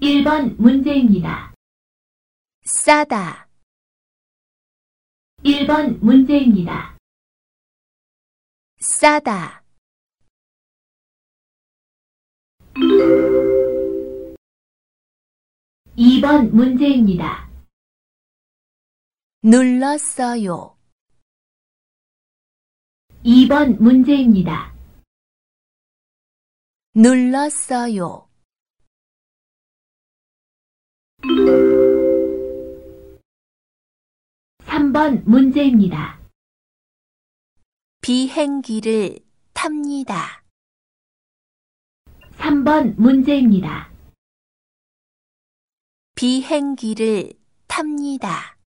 1번 문제입니다. 싸다, 1번 문제입니다. 싸다, 2번 문제입니다. 눌렀어요, 2번 문제입니다. 눌렀어요, 3번 문제입니다. 비행기를 탑니다, 3번 문제입니다. 비행기를 탑니다,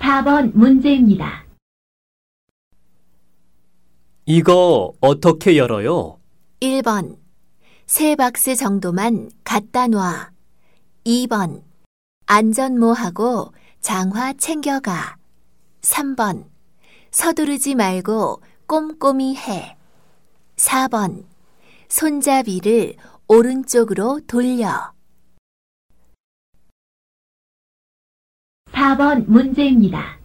4번 문제입니다. 이거 어떻게 열어요? 1번, 세 박스 정도만 갖다 놔. 2번, 안전모하고 장화 챙겨가. 3번, 서두르지 말고 꼼꼼히 해. 4번, 손잡이를 오른쪽으로 돌려. 4번 문제입니다.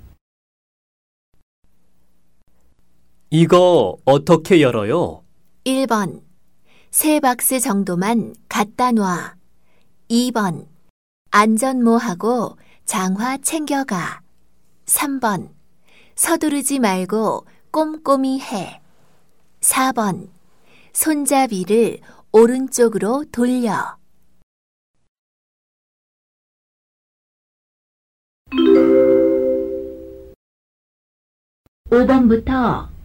이거 어떻게 열어요? 1번, 세 박스 정도만 갖다 놔. 2번, 안전모하고 장화 챙겨가. 3번, 서두르지 말고 꼼꼼히 해. 4번, 손잡이를 오른쪽으로 돌려. 오 번부터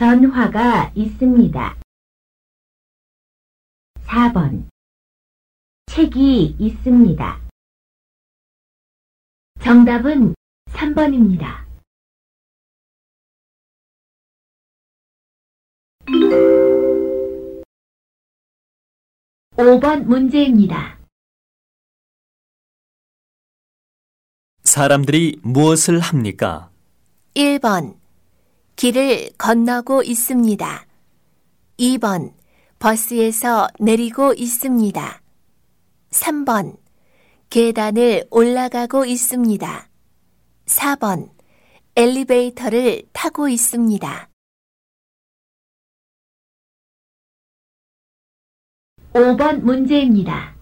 전화가 있습니다. 4번 책이 있습니다. 정답은 3번입니다. 5번 문제입니다. 사람들이 무엇을 합니까? 1번, 길을 건너고 있습니다. 2번, 버스에서 내리고 있습니다. 3번, 계단을 올라가고 있습니다. 4번, 엘리베이터를 타고 있습니다. 5번 문제입니다.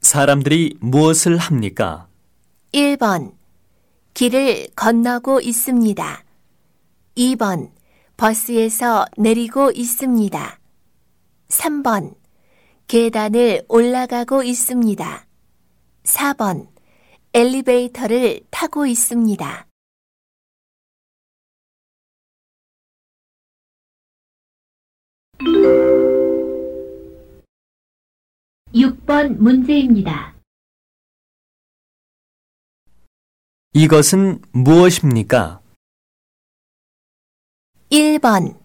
사람들이 무엇을 합니까? 1번, 길을 건너고 있습니다. 2번, 버스에서 내리고 있습니다. 3번, 계단을 올라가고 있습니다. 4번, 엘리베이터를 타고 있습니다. 6번 문제입니다. 이것은 무엇입니까? 1번,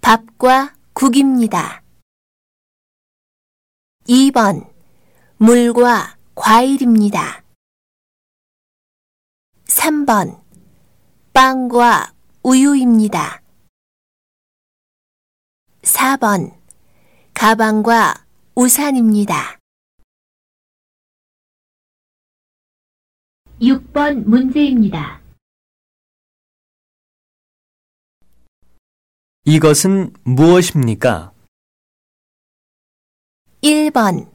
밥과 국입니다. 2번, 물과 과일입니다. 3번, 빵과 우유입니다. 4번, 가방과 우산입니다. 6번 문제입니다. 이것은 무엇입니까? 1번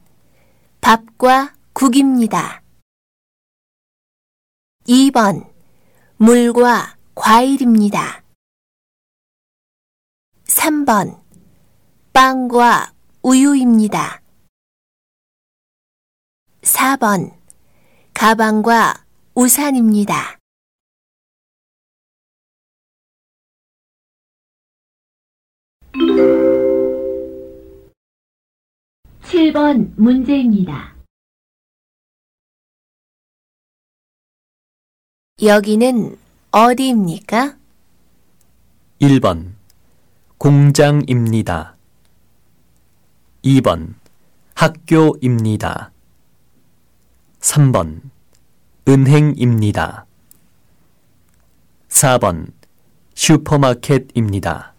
밥과 국입니다. 2번 물과 과일입니다. 3번 빵과 우유입니다. 4번 가방과 우산입니다. 7번 문제입니다. 여기는 어디입니까? 1번 공장입니다. 2번 학교입니다. 3번 은행입니다. 4번 슈퍼마켓입니다.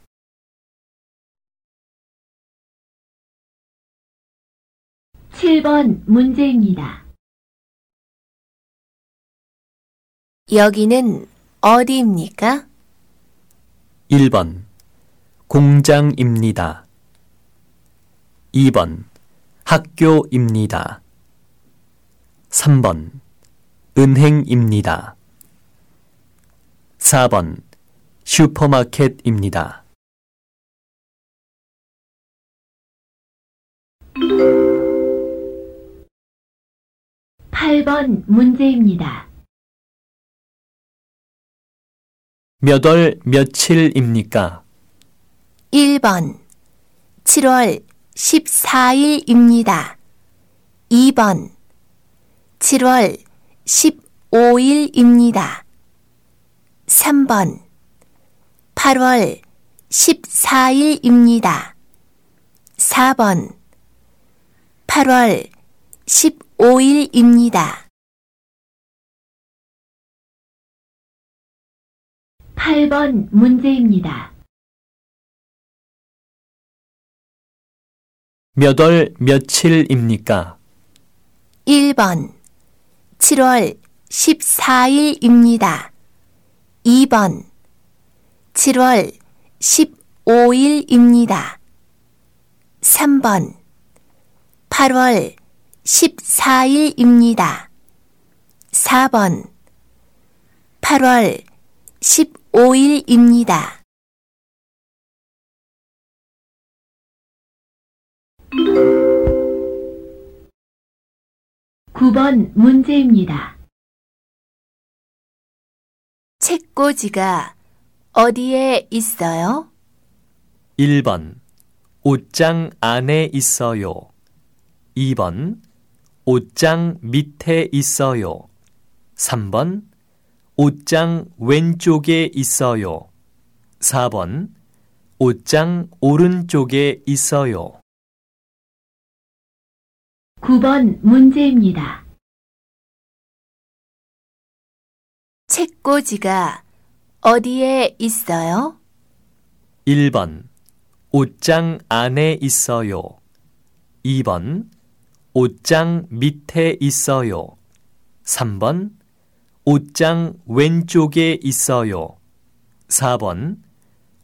7번 문제입니다. 여기는 어디입니까? 1번 공장입니다. 2번 학교입니다. 3번 은행입니다. 4번 슈퍼마켓입니다. 8번 문제입니다. 몇 월 며칠입니까? 1번 7월 14일입니다. 2번 7월 15일입니다. 3번 8월 14일입니다. 4번 8월 15일입니다. 8번 문제입니다. 몇 월 며칠입니까? 1번 7월 14일입니다. 2번 7월 15일입니다. 3번 8월 14일입니다. 4번 8월 15일입니다. 9번 문제입니다. 책꽂이가 어디에 있어요? 1번 옷장 안에 있어요. 2번 옷장 밑에 있어요. 3번 옷장 왼쪽에 있어요. 4번 옷장 오른쪽에 있어요. 9번 문제입니다. 책꽂이가 어디에 있어요? 1번 옷장 안에 있어요. 2번 옷장 밑에 있어요. 3번 옷장 왼쪽에 있어요. 4번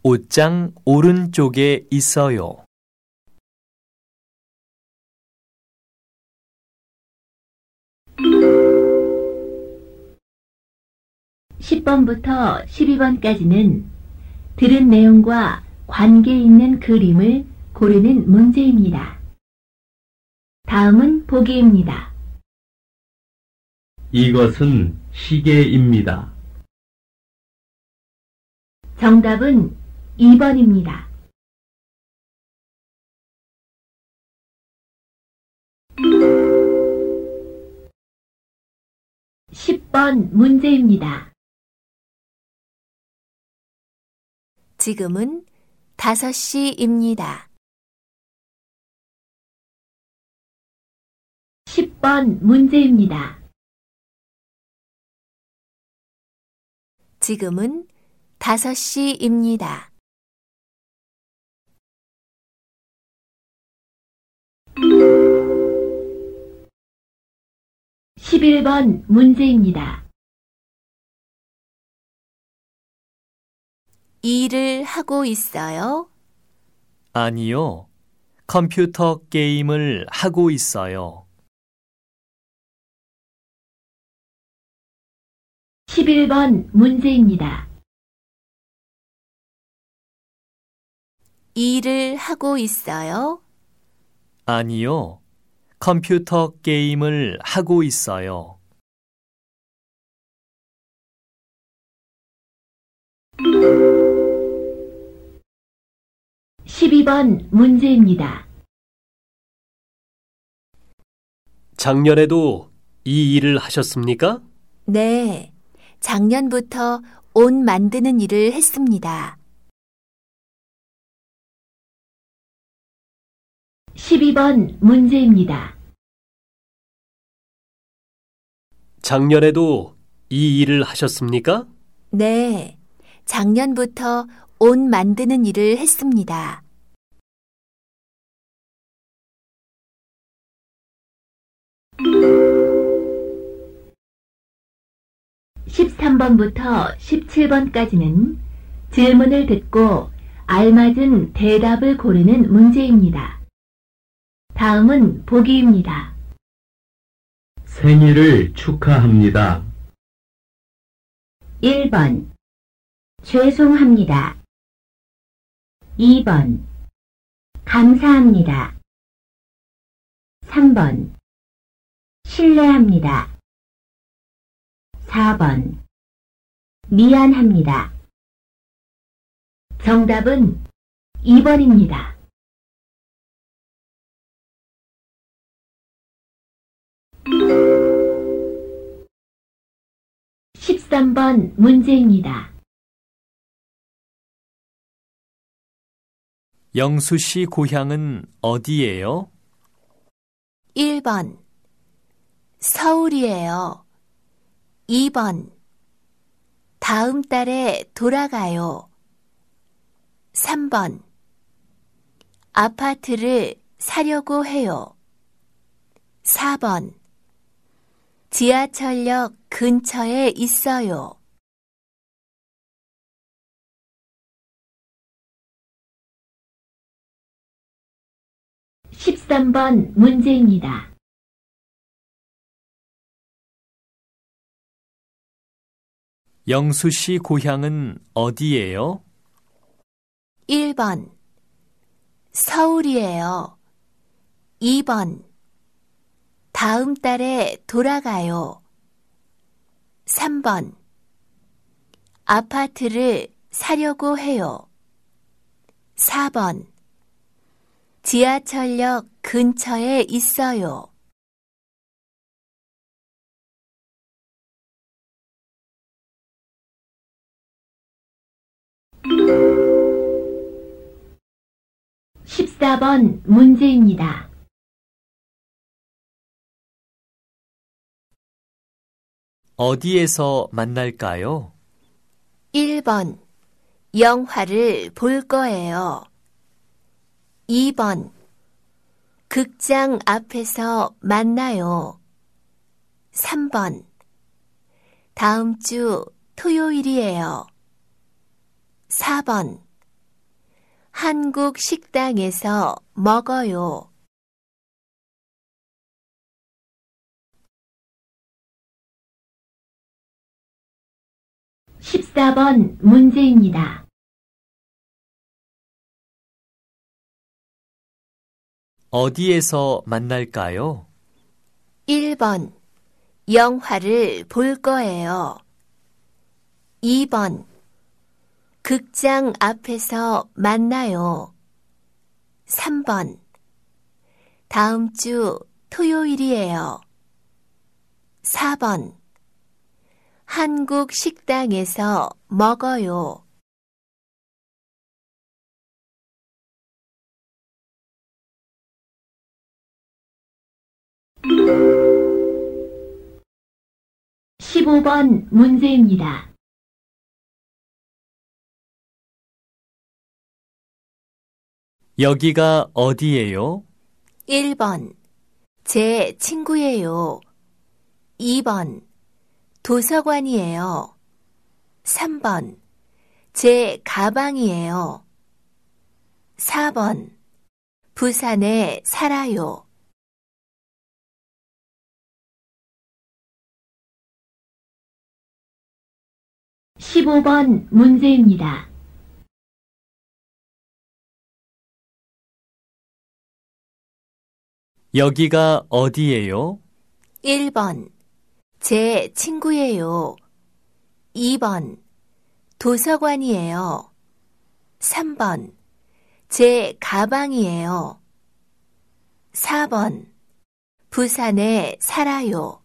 옷장 오른쪽에 있어요. 10번부터 12번까지는 들은 내용과 관계 있는 그림을 고르는 문제입니다. 다음은 보기입니다. 이것은 시계입니다. 정답은 2번입니다. (10번) 문제입니다. 지금은 5시입니다. 10번 문제입니다. 지금은 5시입니다. 11번 문제입니다. 일을 하고 있어요? 아니요. 컴퓨터 게임을 하고 있어요. 11번 문제입니다. 일을 하고 있어요? 아니요. 컴퓨터 게임을 하고 있어요. 12번 문제입니다. 작년에도 이 일을 하셨습니까? 네. 작년부터 옷 만드는 일을 했습니다. 12번 문제입니다. 작년에도 이 일을 하셨습니까? 네. 작년부터 옷 만드는 일을 했습니다. 13번부터 17번까지는 질문을 듣고 알맞은 대답을 고르는 문제입니다. 다음은 보기입니다. 생일을 축하합니다. 1번 죄송합니다. 2번 감사합니다. 3번 신뢰합니다. 4번 미안합니다. 정답은 2번입니다. 13번 문제입니다. 영수 씨 고향은 어디예요? 1번 서울이에요. 2번 다음 달에 돌아가요. 3번 아파트를 사려고 해요. 4번 지하철역 근처에 있어요. 13번 문제입니다. 영수 씨 고향은 어디예요? 1번 서울이에요. 2번 다음 달에 돌아가요. 3번 아파트를 사려고 해요. 4번 지하철역 근처에 있어요. 14번 문제입니다. 어디에서 만날까요? 1번 영화를 볼 거예요. 2번 극장 앞에서 만나요. 3번 다음 주 토요일이에요. 4번 한국 식당에서 먹어요. 14번 문제입니다. 어디에서 만날까요? 1번 영화를 볼 거예요. 2번 극장 앞에서 만나요. 3번 다음 주 토요일이에요. 4번 한국 식당에서 먹어요. 15번 문제입니다. 여기가 어디예요? 1번 제 친구예요. 2번 도서관이에요. 3번 제 가방이에요. 4번. 부산에 살아요. 15번 문제입니다. 여기가 어디예요? 1번. 제 친구예요. 2번. 도서관이에요. 3번. 제 가방이에요. 4번. 부산에 살아요.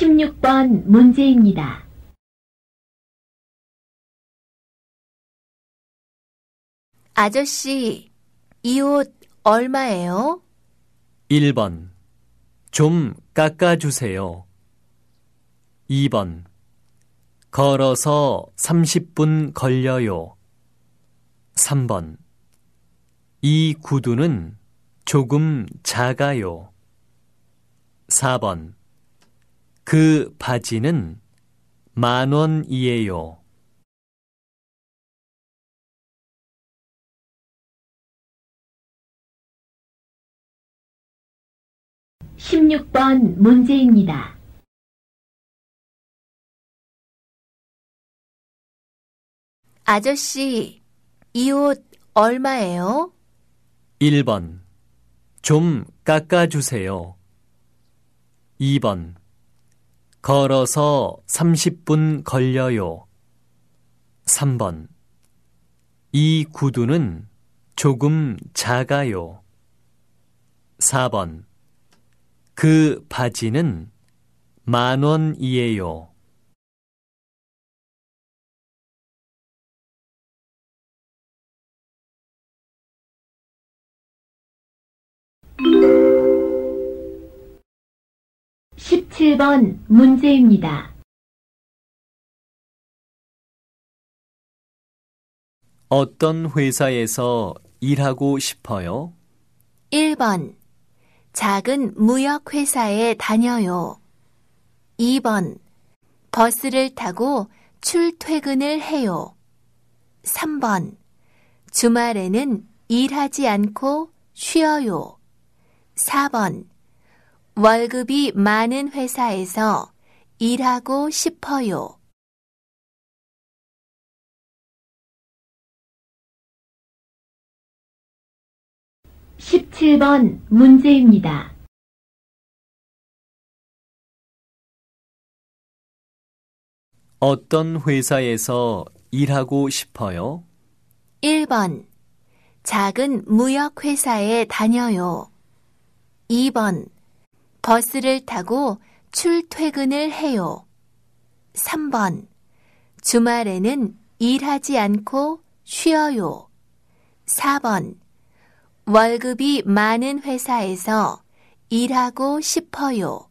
16번 문제입니다. 아저씨, 이 옷 얼마예요? 1번. 좀 깎아주세요. 2번. 걸어서 30분 걸려요. 3번. 이 구두는 조금 작아요. 4번. 그 바지는 만 원이에요. 16번 문제입니다. 아저씨, 이 옷 얼마예요? 1번. 좀 깎아주세요. 2번. 걸어서 30분 걸려요. 3번. 이 구두는 조금 작아요. 4번. 그 바지는 만 원이에요. 17번 문제입니다. 어떤 회사에서 일하고 싶어요? 1번. 작은 무역회사에 다녀요. 2번. 버스를 타고 출퇴근을 해요. 3번. 주말에는 일하지 않고 쉬어요. 4번. 월급이 많은 회사에서 일하고 싶어요. 17번 문제입니다. 어떤 회사에서 일하고 싶어요? 1번. 작은 무역회사에 다녀요. 2번. 버스를 타고 출퇴근을 해요. 3번. 주말에는 일하지 않고 쉬어요. 4번. 월급이 많은 회사에서 일하고 싶어요.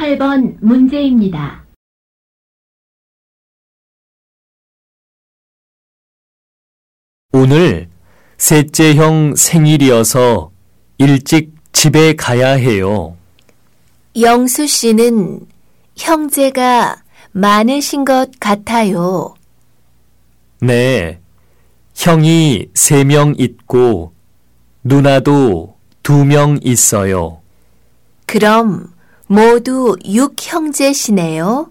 18번 문제입니다. 오늘 셋째 형 생일이어서 일찍 집에 가야 해요. 영수 씨는 형제가 많으신 것 같아요. 네. 형이 세 명 있고 누나도 두 명 있어요. 그럼 모두 육 형제시네요.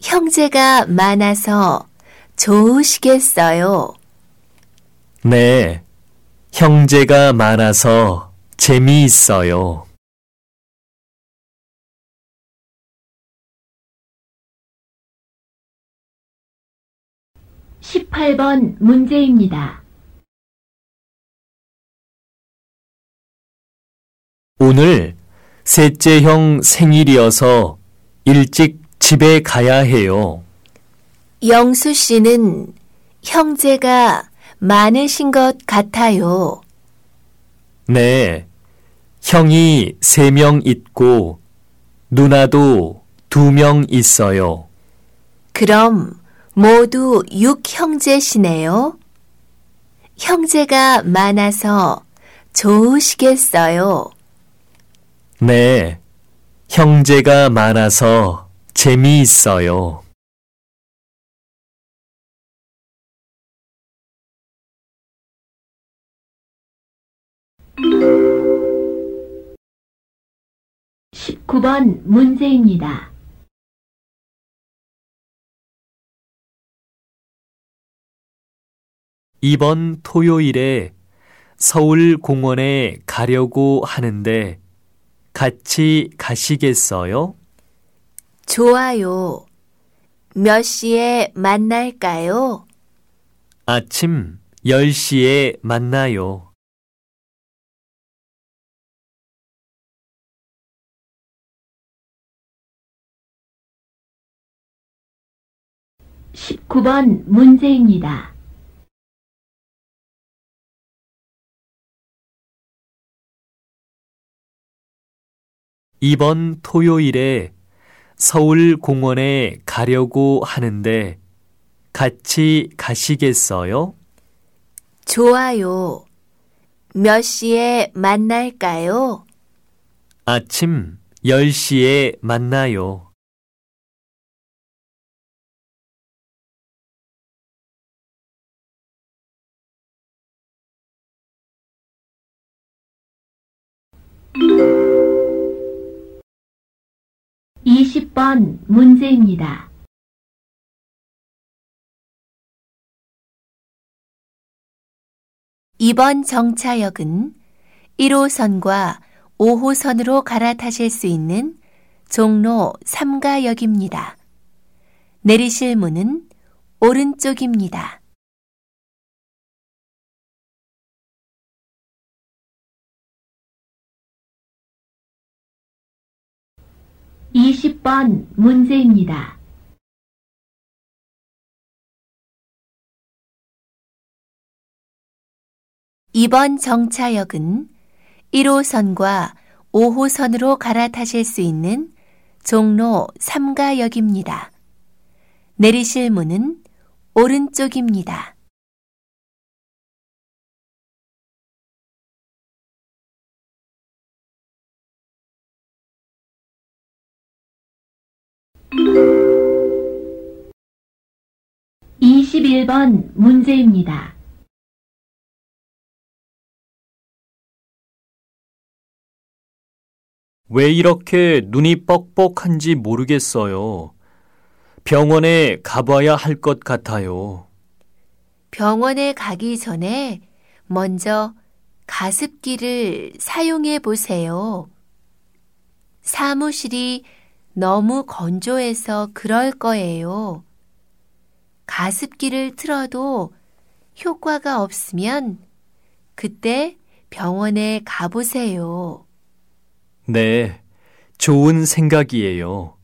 형제가 많아서 좋으시겠어요. 네. 형제가 많아서 재미있어요. 18번 문제입니다. 오늘 셋째 형 생일이어서 일찍 집에 가야 해요. 영수 씨는 형제가 많으신 것 같아요. 네. 형이 세 명 있고 누나도 두 명 있어요. 그럼 모두 육 형제시네요. 형제가 많아서 좋으시겠어요. 네. 형제가 많아서 재미있어요. 십구 번 문제입니다. 이번 토요일에 서울 공원에 가려고 하는데 같이 가시겠어요? 좋아요. 몇 시에 만날까요? 아침 10시에 만나요. 십구 번 문제입니다. 이번 토요일에 서울 공원에 가려고 하는데 같이 가시겠어요? 좋아요. 몇 시에 만날까요? 아침 10시에 만나요. 이십 번 문제입니다. 이번 정차역은 1호선과 5호선으로 갈아타실 수 있는 종로 3가역입니다. 내리실 문은 오른쪽입니다. 이십 번 문제입니다. 이번 정차역은 1호선과 5호선으로 갈아타실 수 있는 종로 3가역입니다. 내리실 문은 오른쪽입니다. 이십일 번 문제입니다. 왜 이렇게 눈이 뻑뻑한지 모르겠어요. 병원에 가봐야 할 것 같아요. 병원에 가기 전에 먼저 가습기를 사용해 보세요. 사무실이 너무 건조해서 그럴 거예요. 가습기를 틀어도 효과가 없으면 그때 병원에 가보세요. 네, 좋은 생각이에요.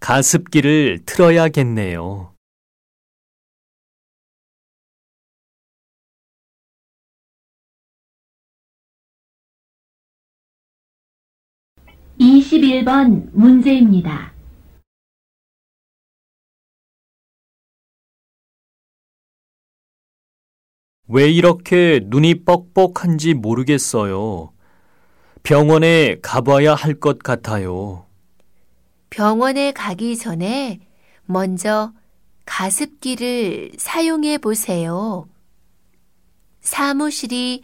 가습기를 틀어야겠네요. 이십일 번 문제입니다. 왜 이렇게 눈이 뻑뻑한지 모르겠어요. 병원에 가봐야 할 것 같아요. 병원에 가기 전에 먼저 가습기를 사용해 보세요. 사무실이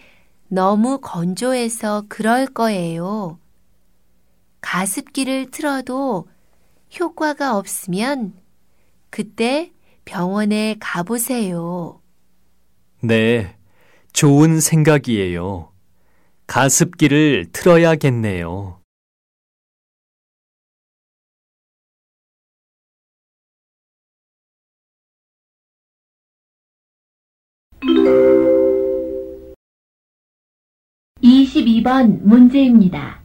너무 건조해서 그럴 거예요. 가습기를 틀어도 효과가 없으면 그때 병원에 가보세요. 네, 좋은 생각이에요. 가습기를 틀어야겠네요. 이십이 번 문제입니다.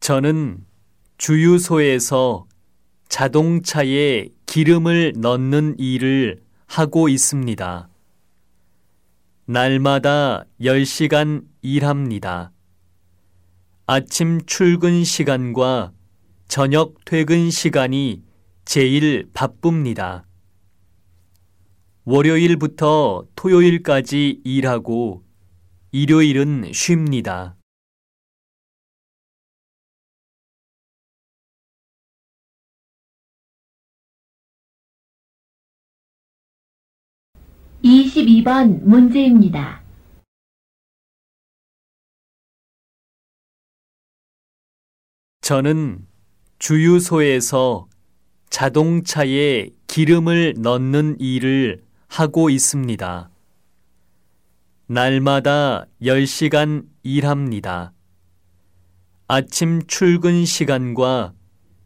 저는 주유소에서 자동차에 기름을 넣는 일을 하고 있습니다. 날마다 10시간 일합니다. 아침 출근 시간과 저녁 퇴근 시간이 제일 바쁩니다. 월요일부터 토요일까지 일하고 일요일은 쉽니다. 이십이 번 문제입니다. 저는 주유소에서 자동차에 기름을 넣는 일을 하고 있습니다. 날마다 10시간 일합니다. 아침 출근 시간과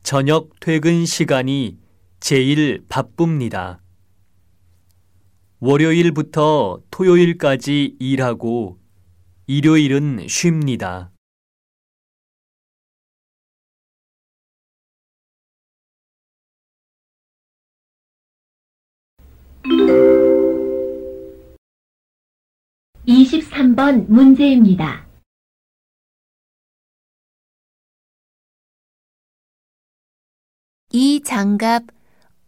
저녁 퇴근 시간이 제일 바쁩니다. 월요일부터 토요일까지 일하고 일요일은 쉽니다. 이십삼 번 문제입니다. 이 장갑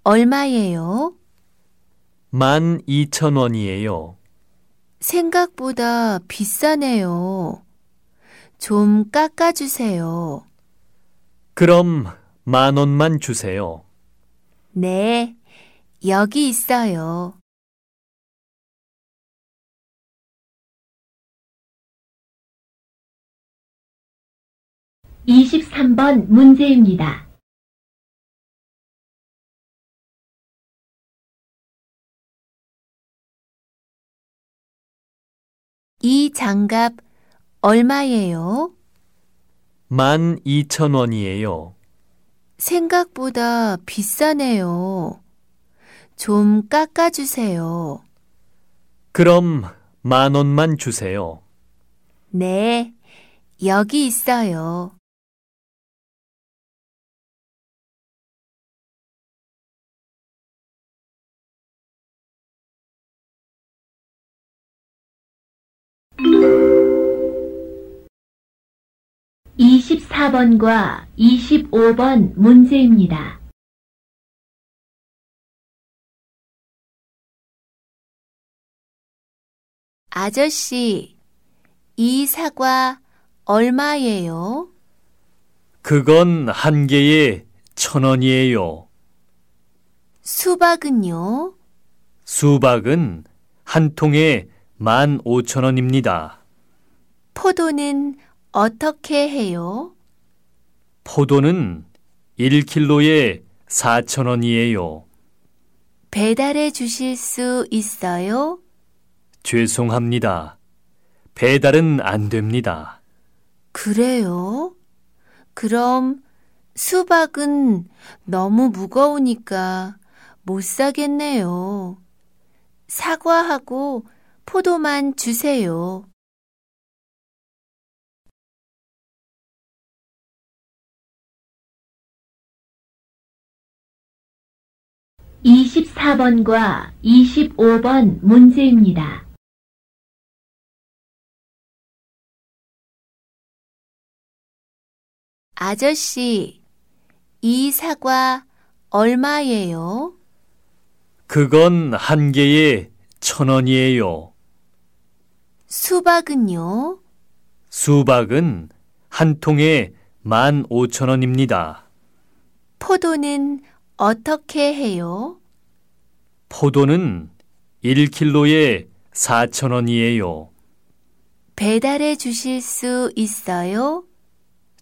얼마예요? 12,000원이에요. 생각보다 비싸네요. 좀 깎아주세요. 그럼 만 원만 주세요. 네, 여기 있어요. 이십삼 번 문제입니다. 이 장갑 얼마예요? 12,000원이에요. 생각보다 비싸네요. 좀 깎아주세요. 그럼 만 원만 주세요. 네, 여기 있어요. 이십사 번과 이십오 번 문제입니다. 아저씨, 이 사과 얼마예요? 그건 한 개에 천 원이에요. 수박은요? 수박은 한 통에 만 오천 원입니다. 포도는 어떻게 해요? 포도는 1킬로에 4천 원이에요. 배달해 주실 수 있어요? 죄송합니다. 배달은 안 됩니다. 그래요? 그럼 수박은 너무 무거우니까 못 사겠네요. 사과하고 포도만 주세요. 이십사 번과 이십오 번 문제입니다. 아저씨, 이 사과 얼마예요? 그건 한 개에 천 원이에요. 수박은요? 수박은 한 통에 만 오천 원입니다. 포도는 어떻게 해요? 포도는 1킬로에 4천 원이에요. 배달해 주실 수 있어요?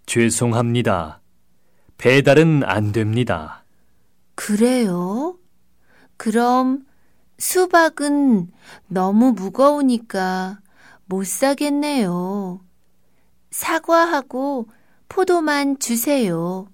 죄송합니다. 배달은 안 됩니다. 그래요? 그럼 수박은 너무 무거우니까 못 사겠네요. 사과하고 포도만 주세요.